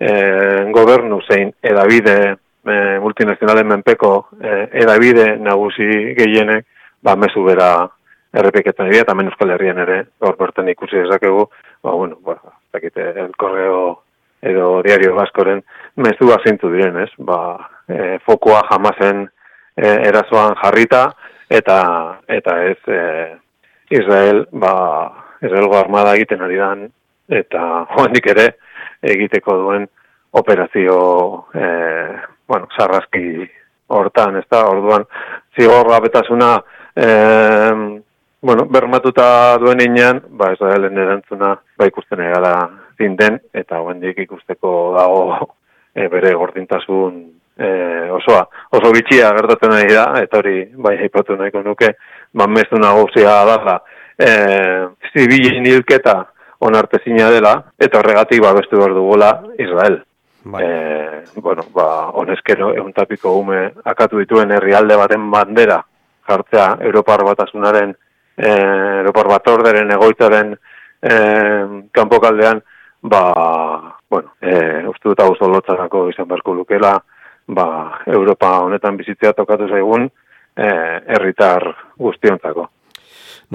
e, gobernu zein edabide e, multinazionalen menpeko e, edabide nagusi gehienek, ba, mezu bera errepiketan dira, eta euskal herrian ere, gaur bertan ikusi dezakegu, ba, bueno, ba, dakite, el korreo edo diario baskoren mezu azintu diren, ez? Ba, e, fokoa jamazen e, erasoan jarrita, eta eta ez e, Israel, ba, Israelgo armada egiten ari dan, eta joandik ere egiteko duen operazio, e, bueno, sarraski hortan, ez da, orduan, zigorra betasuna, e, bueno, bermatuta duen inean, ba, ez da, erantzuna, ba, ikusten egala zinden, eta hoendik ikusteko dago e, bere gordintasun e, osoa. Oso bitxia gertatzen nahi da, eta hori, bai, haipatu nahiko nuke, ba, mestu nagozia dala, e, zibilin hilketa onartezina dela, eta horregatik, ba, bestu behar dugola, Israel. Bai. E, bueno, ba, honezkero, egun tapiko akatu dituen herrialde baten bandera, jartzea, Europar batasunaren eh, Europar Batorderen egoitzaren eh, kanpokaldean, ba, bueno, eh, uste dut hau zolotzarako izan beharko lukela, ba, Europa honetan bizitzea tokatu zaigun, eh, erritar guztiontzako.